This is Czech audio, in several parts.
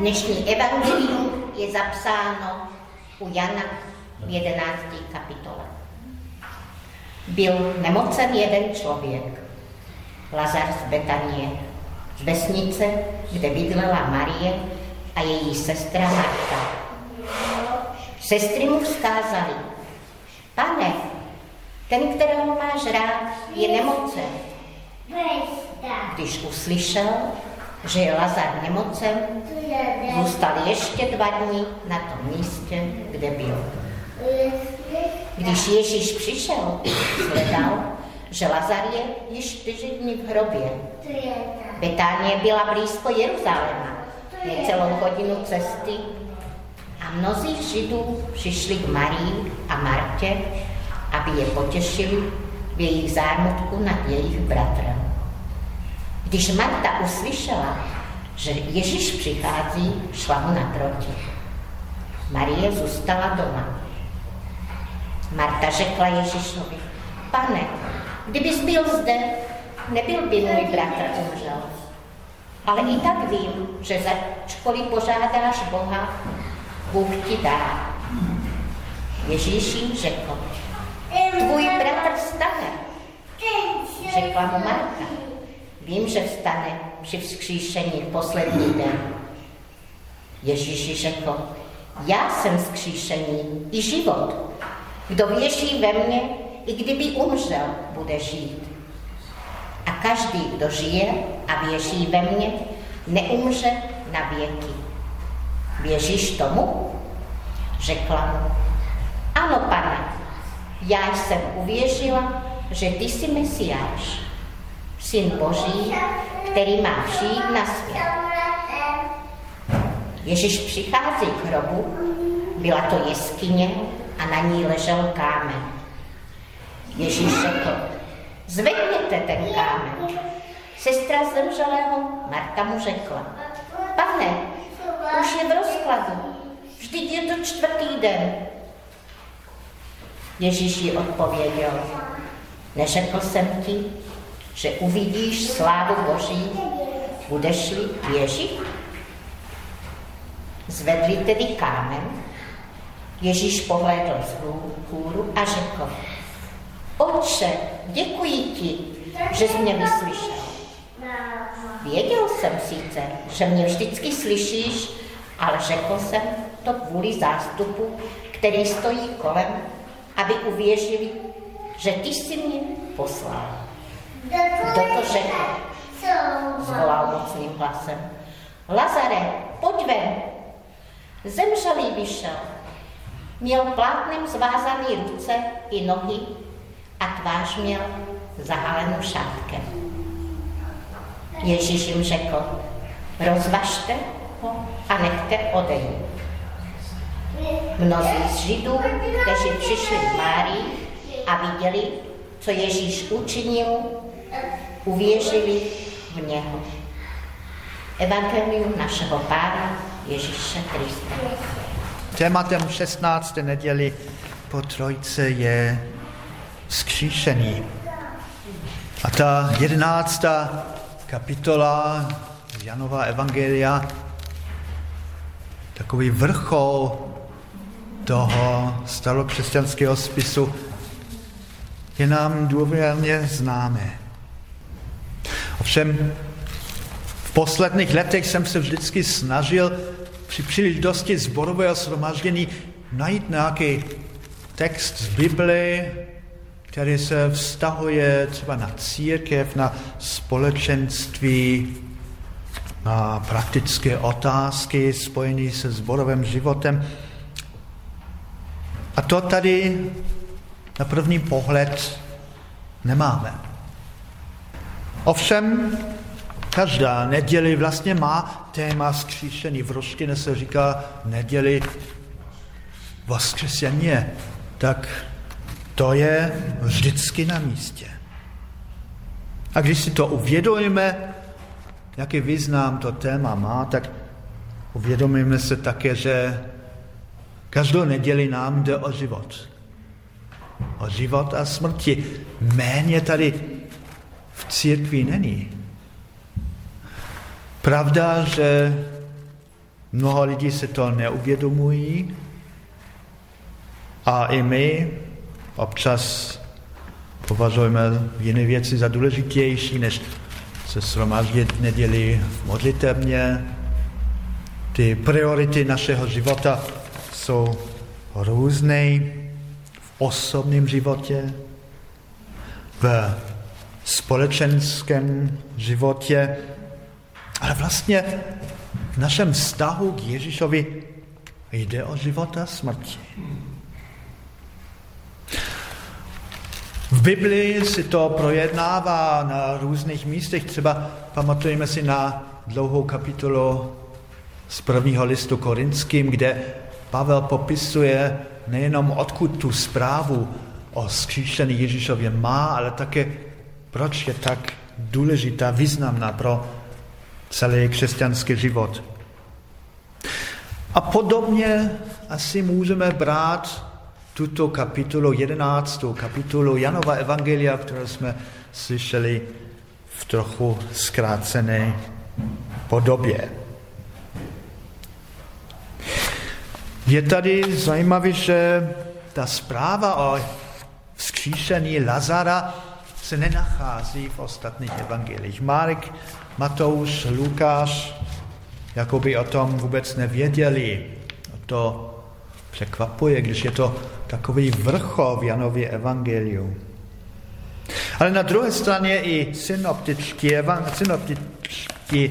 Dnešní evangelium je zapsáno u Jana v 11. kapitole. Byl nemocen jeden člověk, Lazar z Betanie, z vesnice, kde bydlela Marie a její sestra Marta. Sestry mu vzkázali, pane, ten, kterého máš rád, je nemocen. Když uslyšel, že je Lazar nemocen, zůstal ještě dva dny na tom místě, kde byl. Když Ježíš přišel, sledal, že Lazar je již čtyři dny v hrobě. Betánie byla blízko Jeruzaléma, celou hodinu cesty a mnozí Židů přišli k Marii a Martě, aby je potěšili v jejich zármutku nad jejich bratrem. Když Marta uslyšela, že Ježíš přichází, šla mu naproti. Marie zůstala doma. Marta řekla Ježíšovi, pane, kdybys byl zde, nebyl by můj bratr umřel. Ale i tak vím, že začkoliv požádáš Boha, Bůh ti dá. Ježíš jim řekl, tvůj bratr vstane. Řekla mu Marta, vím, že vstane při vzkříšení poslední den. Ježíš řekl, já jsem vzkříšení i život. Kdo věří ve mně, i kdyby umřel, bude žít. A každý, kdo žije a věří ve mně, neumře na věky. Věříš tomu? Řekla mu, ano, pane, já jsem uvěřila, že ty jsi Mesiáš, syn Boží, který má přijít na svět. Ježíš přichází k hrobu, byla to jeskyně a na ní ležel kámen. Ježíš řekl, zvedněte ten kámen. Sestra zemřelého Marta mu řekla, pane, už je v rozkladu, vždyť je to čtvrtý den. Ježíš ji odpověděl, neřekl jsem ti, že uvidíš slávu Boží, budeš-li věřit? Zvedli tedy kámen, Ježíš pohlédl z hůru a řekl, Otče, děkuji ti, že jsi mě vyslyšel. Věděl jsem sice, že mě vždycky slyšíš, ale řekl jsem to kvůli zástupu, který stojí kolem, aby uvěřili, že ty jsi mě poslal. Kdo to řekl? Zvolal mocným hlasem. Lazare, pojď ven. Zemřelý vyšel. Měl plátnem zvázaný ruce i nohy a tvář měl zahalenou šátkem. Ježíš jim řekl, rozvažte ho a nechte odejít. Mnozí z Židů, kteří přišli k Márii a viděli, co Ježíš učinil, uvěřili v něho. Evangelium našeho Pána Ježíše Krista. Tématem 16. neděli po trojce je skříšení. A ta jedenáctá kapitola Janova Evangelia, takový vrchol toho starokřesťanského spisu, je nám důvěrně známé. Ovšem, v posledních letech jsem se vždycky snažil při příležitosti zborového shromaždění najít nějaký text z Bible, který se vztahuje třeba na církev, na společenství, na praktické otázky spojené se zborovým životem. A to tady na první pohled nemáme. Ovšem, každá neděli vlastně má téma skříšení. V roštině se říká neděli voskřeseně. Tak to je vždycky na místě. A když si to uvědomíme, jaký význam to téma má, tak uvědomíme se také, že každou neděli nám jde o život. O život a smrti. Méně tady v církvi není. Pravda, že Mnoho lidí se to neuvědomují a i my občas považujeme jiné věci za důležitější, než se shromáždit neděli v modlitevně. Ty priority našeho života jsou různé osobním životě, v společenském životě, ale vlastně v našem vztahu k Ježíšovi jde o život a smrti. V Biblii si to projednává na různých místech. Třeba pamatujeme si na dlouhou kapitolu z prvního listu korinským, kde Pavel popisuje nejenom odkud tu zprávu o skříšení Ježíšově má, ale také proč je tak důležitá, významná pro celý křesťanský život. A podobně asi můžeme brát tuto kapitolu 11, kapitolu Janova Evangelia, kterou jsme slyšeli v trochu zkrácené podobě. Je tady zajímavé, že ta zpráva o vzkříšení Lazara se nenachází v ostatních evangelích. Marek, Matouš, Lukáš, jako by o tom vůbec nevěděli. To překvapuje, když je to takový vrchol v Janově evangeliu. Ale na druhé straně i synoptičtí, synoptičtí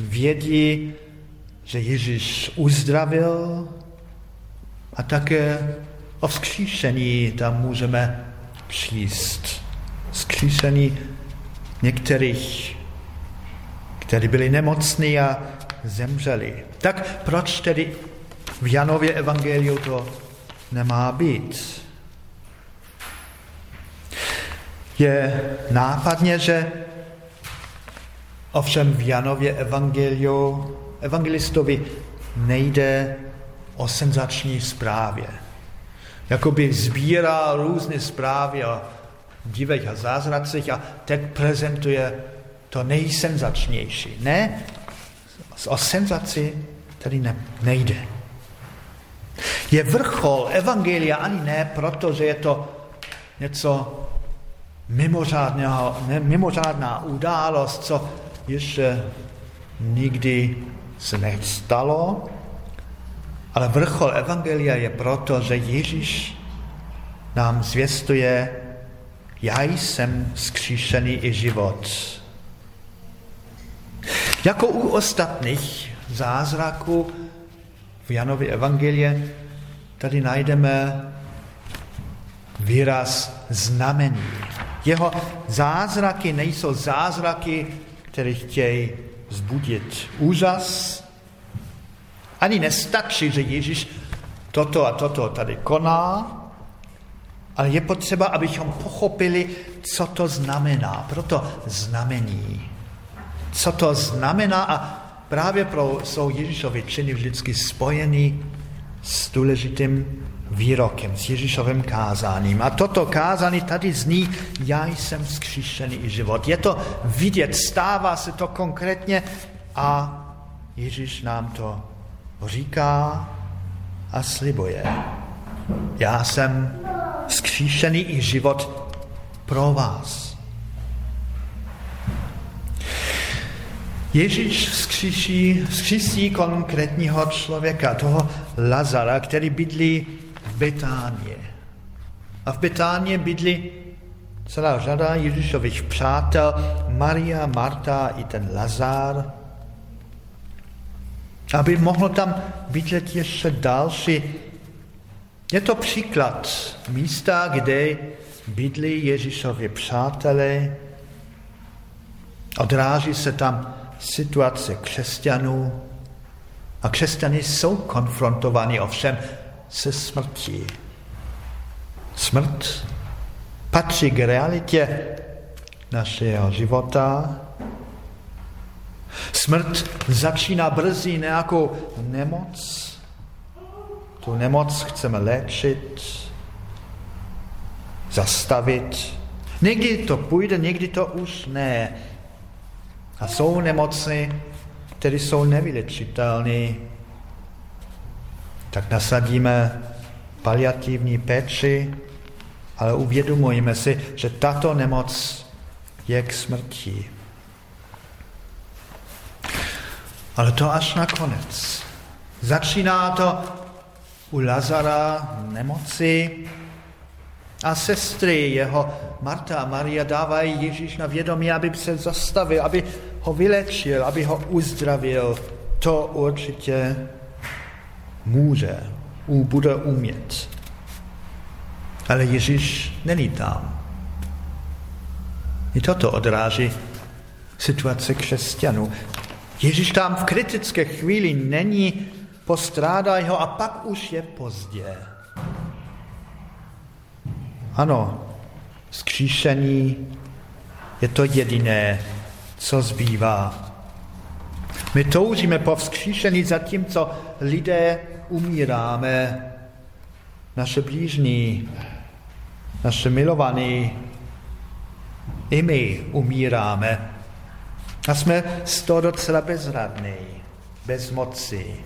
vědí, že Ježíš uzdravil a také o vzkříšení tam můžeme číst. Vzkříšení některých, kteří byli nemocní a zemřeli. Tak proč tedy v Janově evangeliu to nemá být. Je nápadně, že ovšem v Janově evangeliu evangelistovi nejde o senzační zprávě. Jakoby sbírá různé zprávy o divech a zázracích a teď prezentuje to nejsenzačnější. Ne, o senzaci tady ne, nejde. Je vrchol evangelia ani ne proto, že je to něco mimořádného, ne, mimořádná událost, co ještě nikdy se nestalo, ale vrchol evangelia je proto, že Ježíš nám zvěstuje, já jsem skříšený i život. Jako u ostatních zázraků v Janově evangelie tady najdeme výraz znamení. Jeho zázraky nejsou zázraky, které chtějí zbudit úžas. Ani nestačí, že Ježíš toto a toto tady koná, ale je potřeba, abychom pochopili, co to znamená. Proto znamení. Co to znamená a právě pro jsou Ježíšovi činy vždycky spojeny s důležitým výrokem, s Ježíšovým kázáním. A toto kázání tady zní, já jsem zkříšený život. Je to vidět, stává se to konkrétně a Ježíš nám to říká a slibuje. Já jsem zkříšený i život pro vás. Ježíš vzkříší, vzkřísí konkrétního člověka, toho Lazara, který bydlí v Betánie. A v Betánie bydlí celá řada Ježíšových přátel, Maria, Marta i ten Lazar. Aby mohlo tam bydlet ještě další. Je to příklad místa, kde bydlí Ježíšovi přátelé. Odráží se tam situace křesťanů a křesťany jsou konfrontováni ovšem se smrtí. Smrt patří k realitě našeho života. Smrt začíná brzy nějakou nemoc. Tu nemoc chceme léčit, zastavit. Někdy to půjde, někdy to už ne. A jsou nemoci, které jsou nevylečitelné tak nasadíme paliativní péči, ale uvědomujeme si, že tato nemoc je k smrti. Ale to až nakonec. Začíná to u Lazara nemoci a sestry jeho, Marta a Maria, dávají Ježíš na vědomí, aby se zastavil, aby ho vylečil, aby ho uzdravil. To určitě může, bude umět. Ale Ježíš není tam. I toto odráží situace křesťanů. Ježíš tam v kritické chvíli není, postrádají ho a pak už je pozdě. Ano, skříšení je to jediné, co zbývá. My toužíme po vzkříšení, zatímco lidé umíráme. Naše blížní, naše milovaní, i my umíráme. A jsme z toho docela bezradní, bez moci.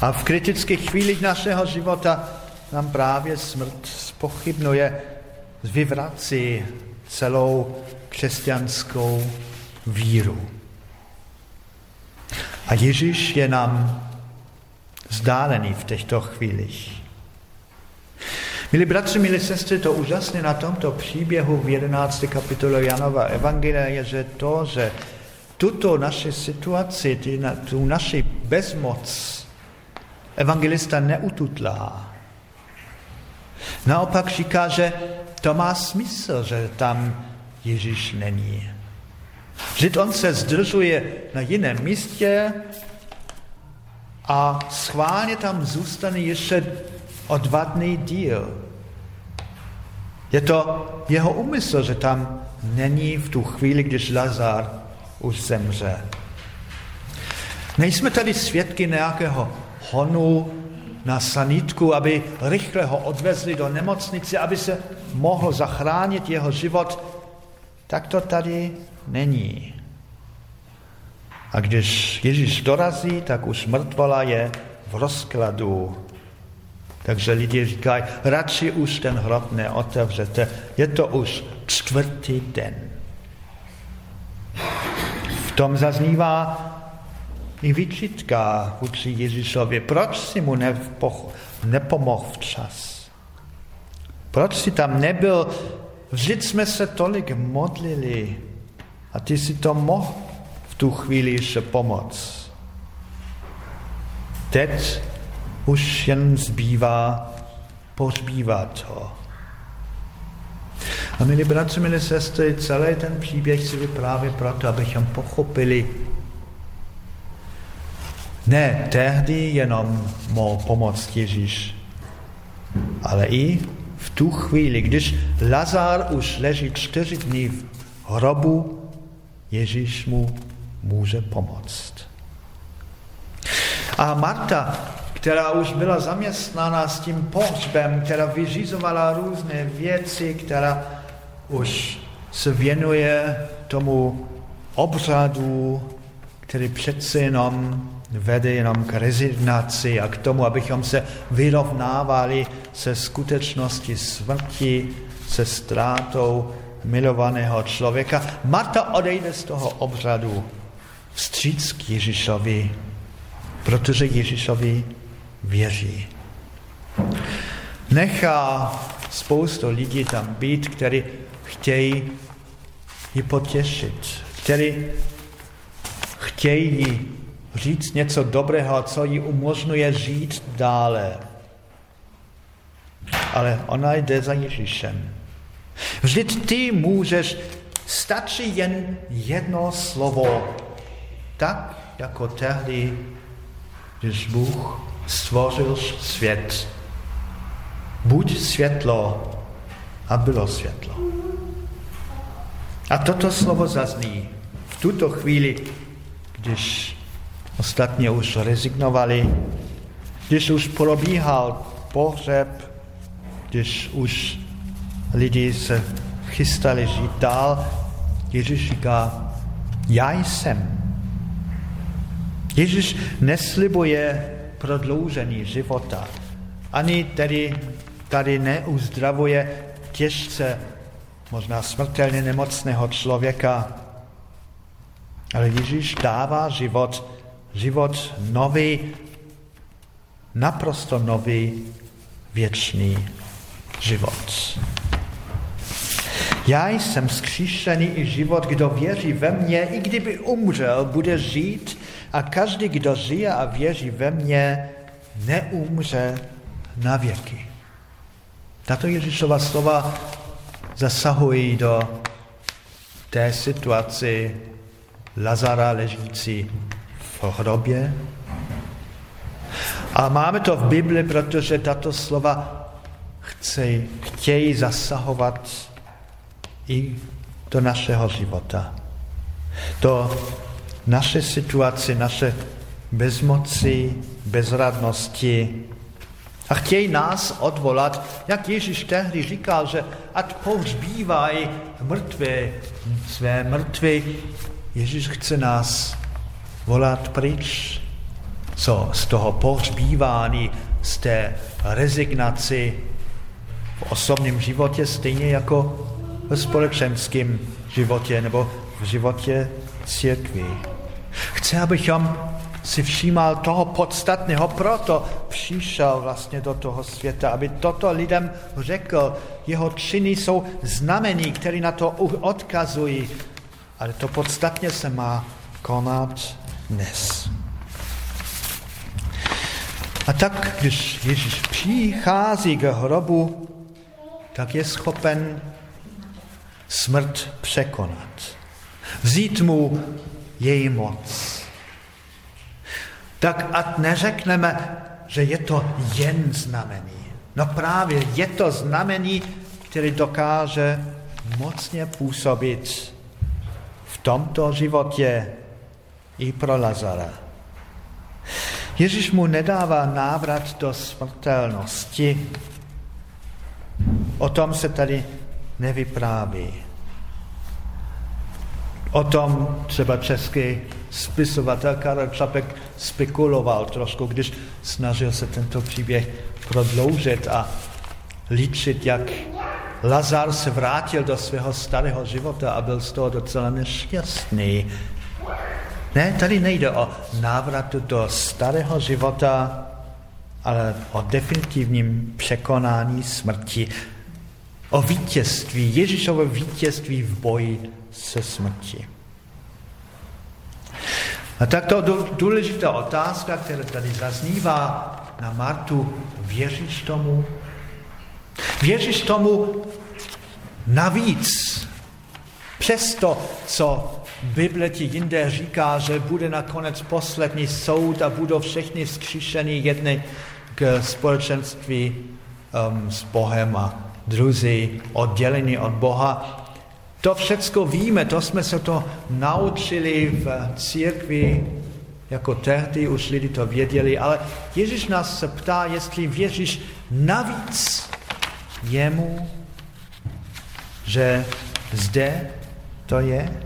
A v kritických chvílích našeho života nám právě smrt spochybnuje, vyvrací celou křesťanskou víru. A Ježíš je nám vzdálený v těchto chvílích. Milí bratři, milí sestry, to úžasné na tomto příběhu v 11. kapitole Janova Evangelia je, že to, že tuto naši situaci, tu naši bezmoc evangelista neututlá. Naopak říká, že to má smysl, že tam Ježíš není. Že on se zdržuje na jiném místě a schválně tam zůstane ještě o dva dny díl. Je to jeho úmysl, že tam není v tu chvíli, když Lazar už zemře. Nejsme tady svědky nějakého honu na sanitku, aby rychle ho odvezli do nemocnice, aby se mohl zachránit jeho život. Tak to tady není. A když Ježíš dorazí, tak už mrtvola je v rozkladu. Takže lidi říkají, radši už ten hrob neotevřete, je to už čtvrtý den. V tom zaznívá i výčitka vůči Ježíšovi. Proč si mu nepomohl včas? Proč si tam nebyl? Vždyť jsme se tolik modlili a ty si to mohl v tu chvíli ještě pomoct. Teď už jen zbývá pozbývat ho. A milí bratři, milí sestry, celý ten příběh si vypráví proto, abychom pochopili, ne tehdy jenom mohl pomoct Ježíš, ale i v tu chvíli, když Lazar už leží čtyři dny v hrobu, Ježíš mu může pomoct. A Marta která už byla zaměstnána s tím pohřbem, která vyřizovala různé věci, která už se věnuje tomu obřadu, který přece jenom vede jenom k rezignaci a k tomu, abychom se vyrovnávali se skutečnosti smrti, se ztrátou milovaného člověka. Marta odejde z toho obřadu vstříc k Ježíšovi, protože Ježíšovi věří. Nechá spoustu lidí tam být, kteří chtějí ji potěšit, kteří chtějí říct něco dobrého, co jí umožňuje žít dále. Ale ona jde za Ježíšem. Vždyť ty můžeš, stačí jen jedno slovo, tak jako tehdy, když Bůh stvořil svět. Buď světlo a bylo světlo. A toto slovo zazní v tuto chvíli, když ostatně už rezignovali, když už probíhal pohřeb, když už lidi se chystali žít dál, Ježíš říká, já jsem. Ježíš neslibuje prodloužení života. Ani tedy tady neuzdravuje těžce, možná smrtelně nemocného člověka, ale Ježíš dává život, život nový, naprosto nový, věčný život. Já jsem skříšený i život, kdo věří ve mně, i kdyby umřel, bude žít a každý, kdo žije a věří ve mně, neumře na věky. Tato Ježíšova slova zasahují do té situaci Lazara ležící v hrobě. A máme to v Bibli, protože tato slova chce, chtějí zasahovat i do našeho života. Do naše situace, naše bezmoci, bezradnosti. A chtějí nás odvolat, jak Ježíš tehdy říkal, že ať pohřbívají mrtvé, své mrtvé. Ježíš chce nás volat pryč co z toho pohřbívání, z té rezignaci v osobním životě, stejně jako v společenském životě nebo v životě církví. Chce, abychom si všímal toho podstatného, proto přišel vlastně do toho světa, aby toto lidem řekl. Jeho činy jsou znamení, které na to odkazují, ale to podstatně se má konat dnes. A tak, když Ježíš přichází k hrobu, tak je schopen smrt překonat. Vzít mu její moc. Tak ať neřekneme, že je to jen znamení. No právě je to znamení, který dokáže mocně působit v tomto životě i pro Lazara. Ježíš mu nedává návrat do smrtelnosti. O tom se tady nevypráví. O tom třeba český spisovatel Karel Čapek spekuloval trošku, když snažil se tento příběh prodloužit a líčit, jak Lazar se vrátil do svého starého života a byl z toho docela nešťastný. Ne, tady nejde o návratu do starého života, ale o definitivním překonání smrti o vítězství, Ježíšovo vítězství v boji se smrti. A tak to důležitá otázka, která tady zaznívá na Martu, věříš tomu? Věříš tomu navíc, přesto, co Bible ti jinde říká, že bude nakonec poslední soud a budou všichni zkříšení jedny k společenství um, s Bohem a druzí oddělení od Boha. To všecko víme, to jsme se to naučili v církvi, jako tehdy už lidi to věděli, ale Ježíš nás se ptá, jestli věříš navíc jemu, že zde to je.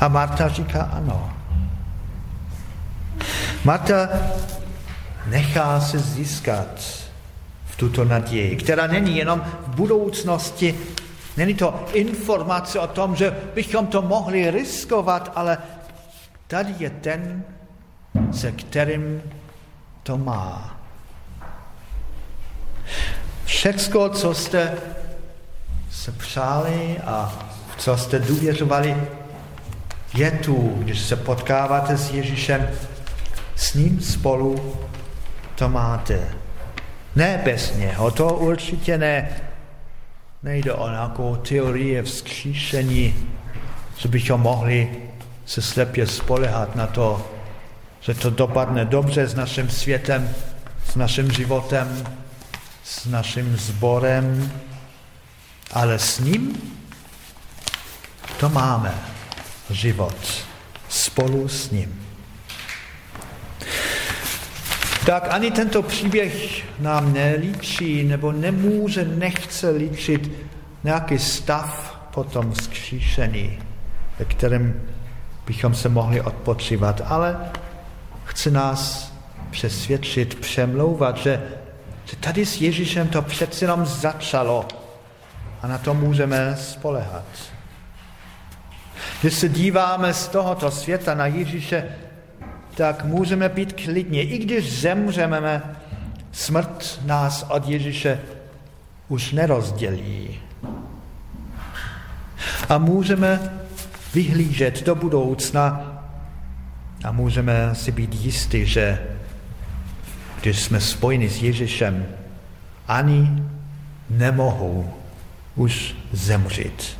A Marta říká ano. Marta nechá se získat tuto naději, která není jenom v budoucnosti, není to informace o tom, že bychom to mohli riskovat, ale tady je ten, se kterým to má. Všecko, co jste se přáli a co jste důvěřovali, je tu, když se potkáváte s Ježíšem, s ním spolu to máte. Ne bez něho, to určitě ne. Nejde o nějakou teorii vzkříšení, že bychom mohli se slepě spolehat na to, že to dopadne dobře s naším světem, s naším životem, s naším sborem, ale s ním to máme život spolu s ním. Tak ani tento příběh nám nelíčí nebo nemůže, nechce líčit nějaký stav potom zkříšený, ve kterém bychom se mohli odpočívat, ale chce nás přesvědčit, přemlouvat, že, že tady s Ježíšem to přeci jenom začalo a na to můžeme spolehat. Když se díváme z tohoto světa na Ježíše, tak můžeme být klidně. I když zemřeme, smrt nás od Ježíše už nerozdělí. A můžeme vyhlížet do budoucna a můžeme si být jistí, že když jsme spojeni s Ježíšem, ani nemohou už zemřít.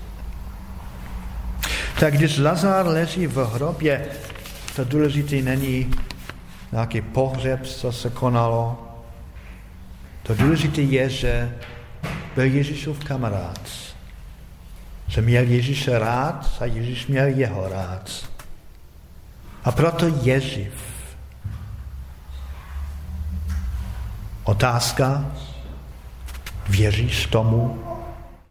Tak když Lazar leží v hrobě, to důležité není nějaký pohřeb, co se konalo. To důležité je, že byl Ježíšův kamarád. Že měl Ježíše rád a Ježíš měl jeho rád. A proto je živ. Otázka, věříš tomu?